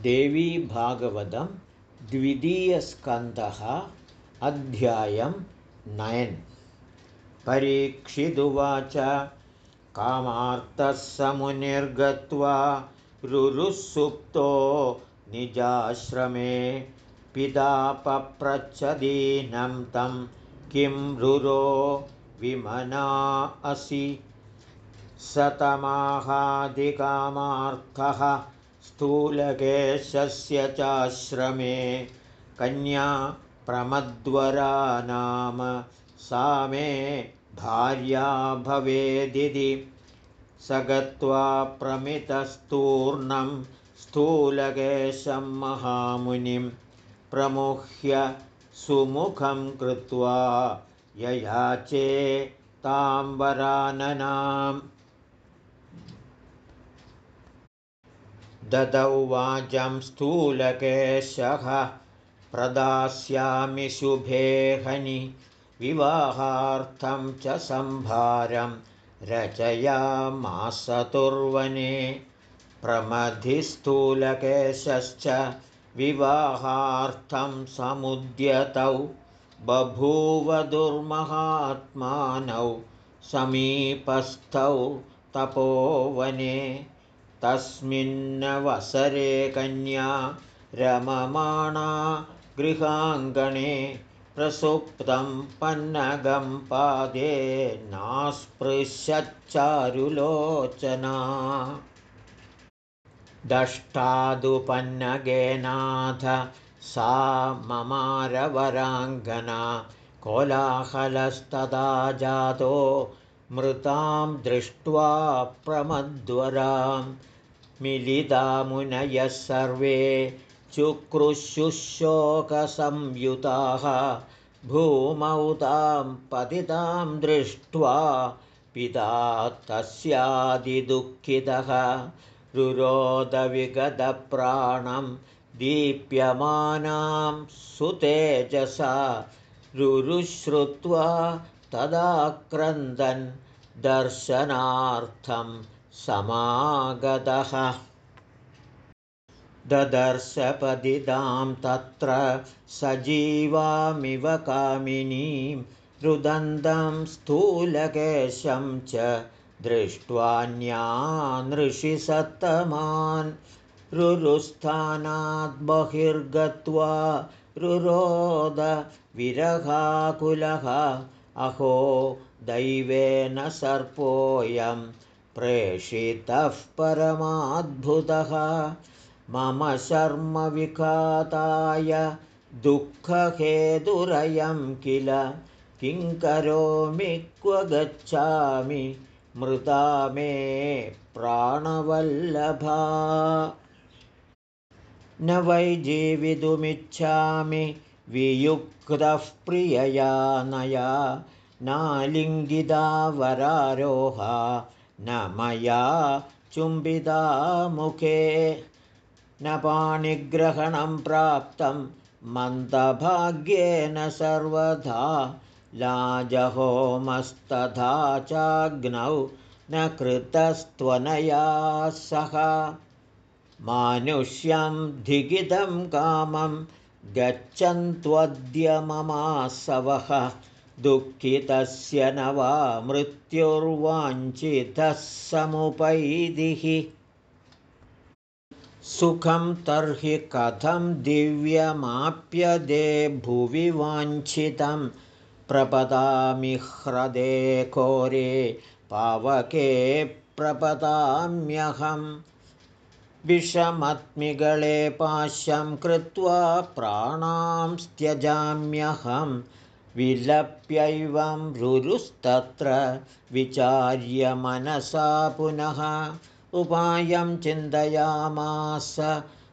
देवीभागवतं द्वितीयस्कन्धः अध्यायं नयन्। परीक्षिदुवाच कामार्तः समुनिर्गत्वा रुरुसुप्तो निजाश्रमे पिता पप्रच्छदीनं तं किं रुरो विमना असि। सतमाहादिकामार्थः स्थूलकेशस्य चाश्रमे कन्या प्रमद्वरा नाम सा मे भार्या भवेदिति। स गत्वा प्रमितस्तूर्णं स्थूलकेशं महामुनिं प्रमुह्य सुमुखं कृत्वा ययाचे ताम्बराननाम् ददौ वाचं स्थूलकेशः प्रदास्यामि शुभेहनि विवाहार्थं च सम्भारं रचयामासतुर्वने प्रमथिस्थूलकेशश्च विवाहार्थं समुद्यतौ बभूव दुर्महात्मानौ समीपस्थौ तपोवने तस्मिन्नवसरे कन्या रममाणा गृहाङ्गणे प्रसुप्तं पन्नगं पादे नास्पृश्यच्चारुलोचना। दष्टादुपन्नगेनाथ सा ममारवराङ्गना कोलाहलस्तदा जातो मृतां दृष्ट्वा प्रमद्वरां मिलितामुनयः सर्वे चुक्रुशुशोकसंयुताः भूमौ तां पतितां दृष्ट्वा पिता तस्यादिदुःखितः रुरोदविगतप्राणं दीप्यमानां सुतेजसा रुरुश्रुत्वा तदाक्रन्दन् दर्शनार्थं समागतः। ददर्शपदिदां तत्र सजीवामिव कामिनीं रुदन्तं स्थूलकेशं च दृष्ट्वान्यानृषिसत्तमान् रुरुस्थानाद् बहिर्गत्वा रुरोदविरहाकुलः अहो दैवेन सर्पोऽयं प्रेषितः परमाद्भुतः। मम शर्मविखाताय दुःखहेतुरयं किल? किं करोमि? क्व गच्छामि? मृता मे प्राणवल्लभा। न वै जीवितुमिच्छामि। वियुक्तः प्रियया नया नालिङ्गिता वरारोहा न मया चुम्बिता मुखे। न पाणिग्रहणं प्राप्तं मन्दभाग्येन सर्वथा। लाजहोमस्तथा चाग्नौ न कृतस्त्वनया सह। मानुष्यं धिगितं कामं गच्छन्त्वद्य ममासवः दुःखितस्य न वा मृत्युर्वाञ्छितः समुपैदिः। सुखं तर्हि कथं दिव्यमाप्यदे भुवि वाञ्छितं? प्रपदामि ह्रदे कोरे पावके प्रपदाम्यहं। विषमत्मिगळे पाश्यं कृत्वा प्राणां त्यजाम्यहम् विलप्यैवं रुरुस्तत्र विचार्य मनसा पुनः उपायं चिन्तयामास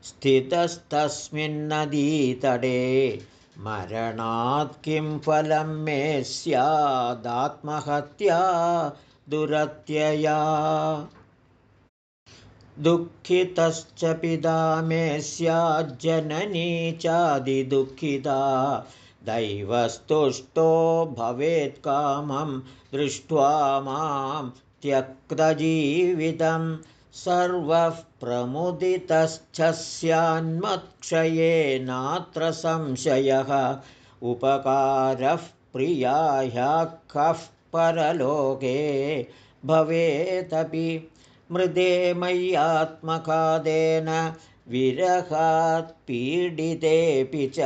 स्थितस्तस्मिन्नदीतडे मरणात् किं फलं मे स्यादात्महत्या दुरत्यया। दुःखितश्च पिता मे स्याज्जननी चादिदुःखिता दैवस्तुष्टो भवेत्कामं दृष्ट्वा मां त्यक्तजीवितं सर्वः प्रमुदितश्च स्यान्मत्क्षये नात्र संशयः। उपकारः प्रियाह्यः कः परलोके भवेदपि मृदे मय्यात्मकादेन विरहात् पीडितेऽपि च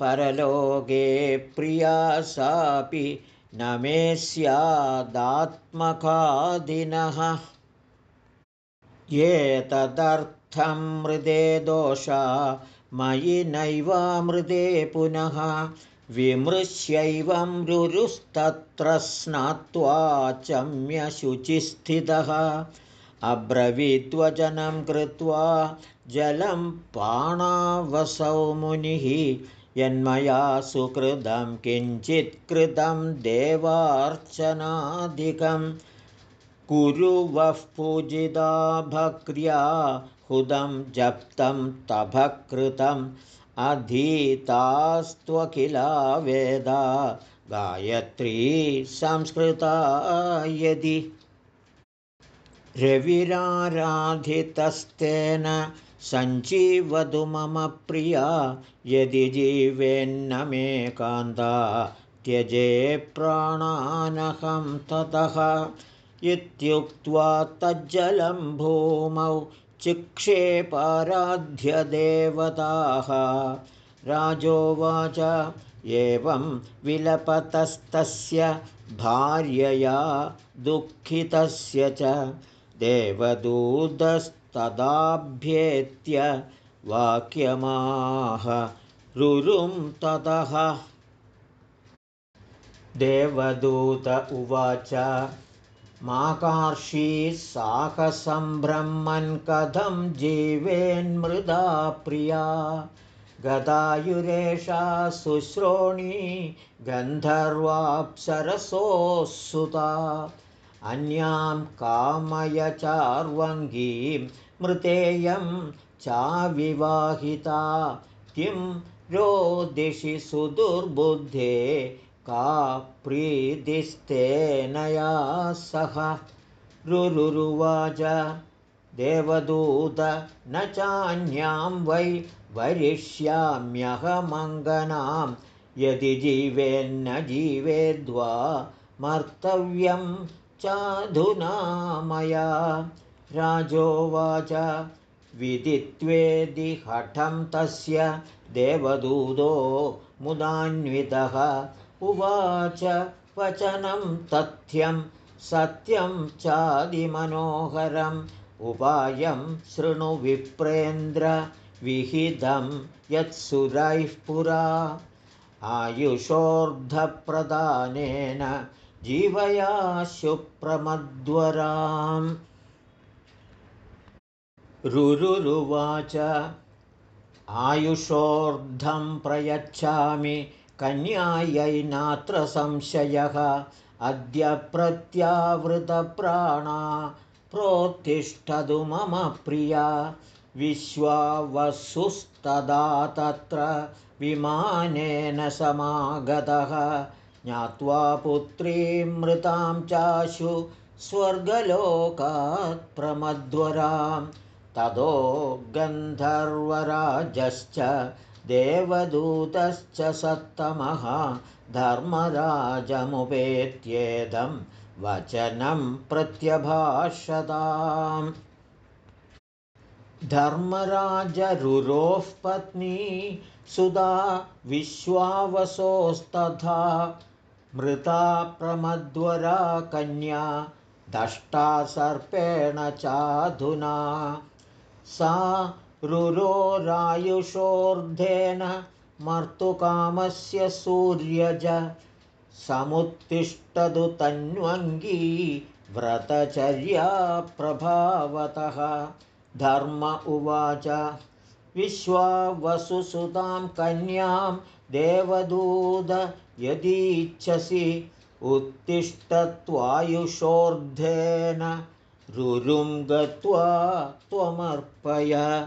परलोके प्रिया सापि न मे स्यादात्मकादिनः। एतदर्थं मृदे दोषा मयि नैवामृदे पुनः। विमृश्यैवं रुरुस्तत्र स्नात्वा चम्यशुचिस्थितः। अब्रवीद्वचनं कृत्वा जलं पाणावसौ मुनिः यन्मया सुकृतं किञ्चित् कृतं देवार्चनादिकम् कुरु वः पूजिता भक्र्या हुदं जप्तं तभकृतम्। अधीतास्त्वखिला वेदा गायत्री संस्कृता यदि। रविराराधितस्तेन सञ्जीवतु मम प्रिया यदि जीवेन्न मे कान्ता त्यजे प्राणानहं ततः। इत्युक्त्वा तज्जलं भूमौ चिक्षेपाराध्यदेवताः राजोवाच एवं विलपतस्तस्य भार्यया दुःखितस्य च देवदूतस्तदाभ्येत्य वाक्यमाह रुरुं ततः। देवदूत उवाच माकार्षी साकसम्भ्रह्मन् कथं जीवेन्मृदा प्रिया? गदायुरेषा शुश्रोणी गन्धर्वाप्सरसोऽसुता अन्यां कामय चार्वङ्गीं मृतेयं चाविवाहिता। किं रोदिशि सुदुर्बुद्धे का प्रीतिस्तेनया सह। रुरुवाच देवदूत न चान्यां वै वरिष्याम्यहमङ्गनां। यदि जीवेन्न जीवेद्वा मर्तव्यं चाधुना मया राजोवाच विदित्वेदि हठं तस्य देवदूतो मुदान्वितः। उवाच वचनं तथ्यं सत्यं चादिमनोहरम्। उपायं विहितं यत्सुरैः पुरा। आयुषोर्धप्रदानेन जीवया शुप्रमद्वराम् रुरुवाच आयुषोर्धं प्रयच्छामि कन्यायै नात्र संशयः अद्य प्रत्यावृतप्राणा प्रोत्तिष्ठतु मम प्रिया। विश्वावसुस्तदा तत्र विमानेन समागतः ज्ञात्वा पुत्रीमृतां चाशु स्वर्गलोकात् प्रमध्वरां। ततो गन्धर्वराजश्च देवदूतश्च सत्तमः धर्मराजमुपेत्येदं वचनं प्रत्यभाषताम्। धर्मराजरुरोः पत्नी सुधा विश्वावसोस्तथा मृता प्रमद्वरा कन्या दष्टा सर्पेण चाधुना। सा रुरोरायुषोर्धेन मर्तुकामस्य सूर्यज समुत्तिष्ठतु तन्वङ्गी व्रतचर्याप्रभावतः धर्म उवाच विश्वावसुसुतां कन्यां देवदूत यदीच्छसि उत्तिष्ठत्वायुषोर्धेन रुरुं गत्वा त्वमर्पय।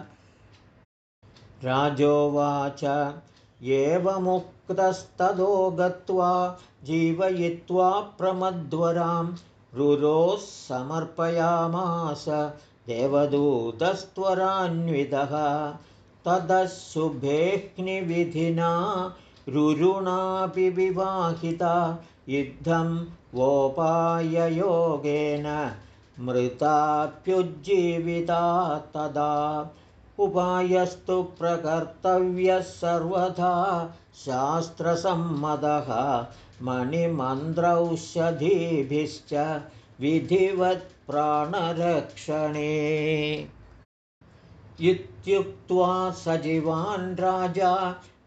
राजोवाच एवमुक्तस्तदो गत्वा जीवयित्वा प्रमध्वरां रुरोः समर्पयामास। देवदूतस्त्वरान्वितः ततः शुभेह्निविधिना रुरुणापि विवाहिता युद्धं वोपाययोगेन मृताप्युज्जीविता तदा उपायस्तु प्रकर्तव्यः सर्वथा शास्त्रसम्मतः मणिमन्त्रौषधीभिश्च विधिवत्प्राणरक्षणे इत्युक्त्वा सजीवान् राजा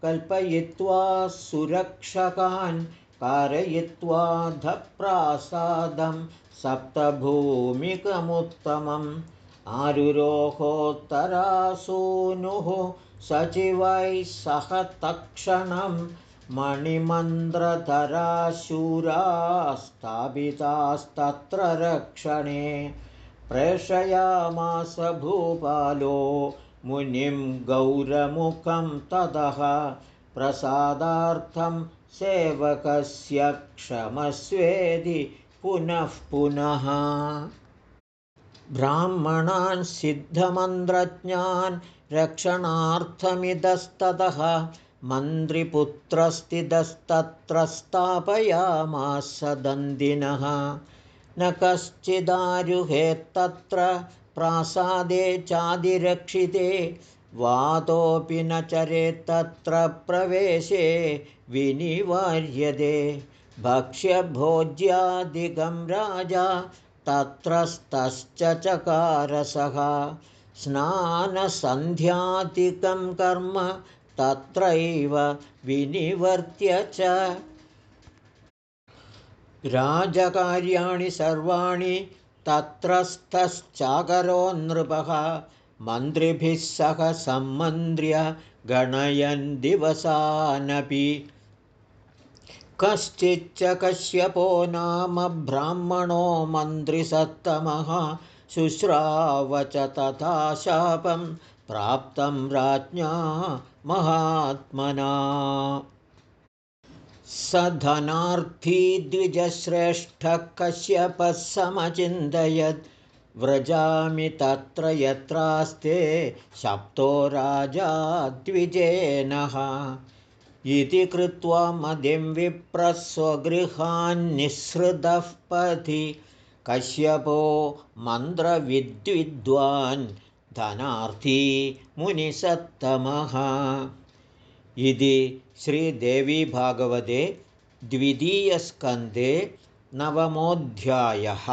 कल्पयित्वा सुरक्षकान् कारयित्वा धप्रासादं सप्तभूमिकमुत्तमम्। आरुरोहोत्तरासूनुः सचिवैः सह तत्क्षणं मणिमन्त्रधराशूरास्तापितास्तत्र रक्षणे प्रेषयामास भूपालो मुनिं गौरमुखं ततः प्रसादार्थं सेवकस्य क्षमस्वेदि पुनः पुनः। ब्राह्मणान् सिद्धमन्त्रज्ञान् रक्षणार्थमिदस्ततः मन्त्रिपुत्रस्थितस्तत्र स्थापयामास दन्दिनः। न कश्चिदारुहेत्तत्र प्रासादे चादिरक्षिते वातोऽपि न चरेत्तत्र प्रवेशे विनिवार्यते। भक्ष्यभोज्यादिकं राजा तत्रस्तश्च चकारसः। स्नानसन्ध्यादिकं कर्म तत्रैव विनिवर्त्य च। राजकार्याणि सर्वाणि तत्रस्थश्चाकरो नृपः। मन्त्रिभिः सह सम्मन्त्र्य गणयन् दिवसानपि। कश्चिच्च कश्यपो नाम ब्राह्मणो मन्त्रिसत्तमः। शुश्रावच तथा शापं प्राप्तं राज्ञा महात्मना स धनार्थी द्विजश्रेष्ठः कश्यपः समचिन्तयत् व्रजामि तत्र यत्रास्ते सप्तो राजा द्विजेनः। इति कृत्वा मदिं विप्रस्वगृहान्निःसृतः पथि। कश्यपो मन्त्रविद्विद्वान् धनार्थी मुनिसत्तमः। इति श्रीदेवीभागवते द्वितीयस्कन्धे नवमोऽध्यायः